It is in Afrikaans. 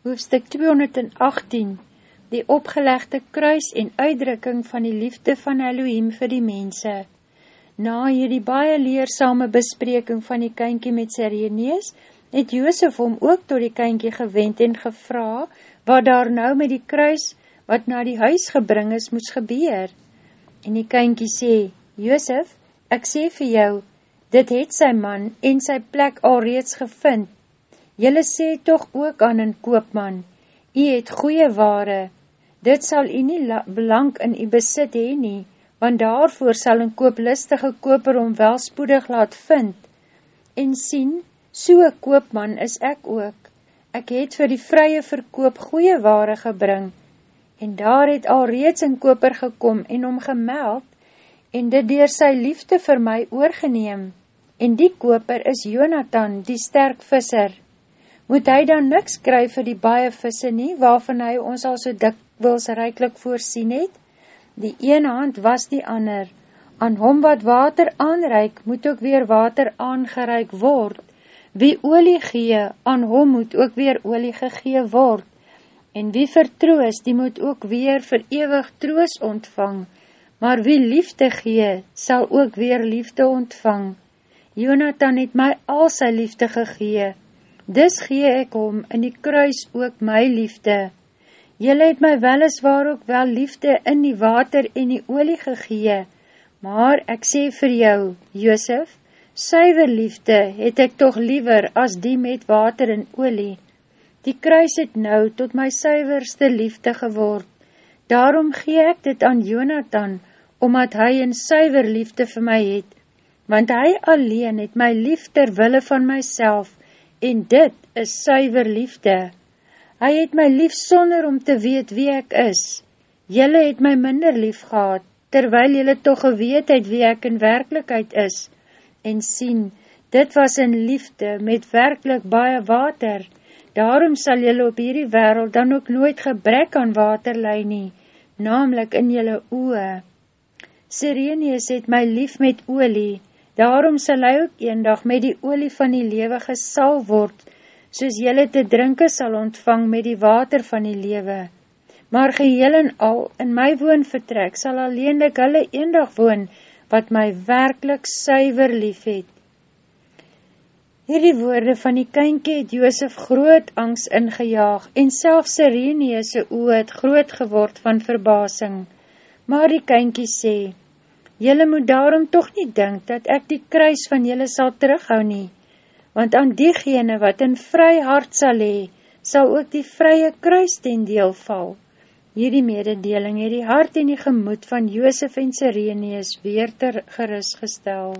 hoofstuk 218, die opgelegde kruis en uitdrukking van die liefde van Elohim vir die mense. Na hierdie baie leersame bespreking van die kynkie met Sirenees, het Joosef hom ook door die kynkie gewend en gevra, wat daar nou met die kruis, wat na die huis gebring is, moes gebeur. En die kynkie sê, Joosef, ek sê vir jou, dit het sy man en sy plek al reeds gevind, Julle sê toch ook aan een koopman, Ie het goeie ware, dit sal ie nie belang in ie besit heen nie, want daarvoor sal een kooplistige koper om welspoedig laat vind. En sien, so'n koopman is ek ook. Ek het vir die vrye verkoop goeie ware gebring, en daar het al reeds een koper gekom en om gemeld, en dit dier sy liefde vir my oorgeneem. En die koper is Jonathan, die sterk visser moet hy dan niks kry vir die baie visse nie, waarvan hy ons al so dikwils reiklik voorsien het? Die een hand was die ander. Aan hom wat water aanreik, moet ook weer water aangereik word. Wie olie gee, aan hom moet ook weer olie gegee word. En wie vertroos, die moet ook weer vir ewig troos ontvang. Maar wie liefde gee, sal ook weer liefde ontvang. Jonathan het my al sy liefde gegee, Dis gee ek om in die kruis ook my liefde. Julle het my weliswaar ook wel liefde in die water en die olie gegee, maar ek sê vir jou, Joosef, suiver liefde het ek toch liever as die met water en olie. Die kruis het nou tot my suiverste liefde geword. Daarom gee ek dit aan Jonathan, omdat hy een suiver liefde vir my het, want hy alleen het my lief ter wille van myself, en dit is suiver liefde. Hy het my lief sonder om te weet wie ek is. Julle het my minder lief gehad, terwyl julle toch geweet het wie ek in werkelijkheid is. En sien, dit was in liefde met werkelijk baie water. Daarom sal julle op hierdie wereld dan ook nooit gebrek aan water lei nie, namelijk in julle oe. Sirenius het my lief met olie, Daarom sal hy ook een dag met die olie van die lewe gesal word, soos jylle te drinke sal ontvang met die water van die lewe. Maar geheel en al in my woon vertrek, sal alleenlik hulle een dag woon, wat my werkelijk suiver lief het. Hierdie woorde van die kynkie het Joosef groot angst ingejaag, en selfs Sireneese oe het groot geword van verbasing. Maar die kynkie sê, Julle moet daarom toch nie denk, dat ek die kruis van julle sal terughou nie, want aan diegene wat in vry hart sal hee, sal ook die vrye kruis ten deel val. Hierdie mededeling het die hart en die gemoed van Joosef en Sireneus weer ter gerust gestel.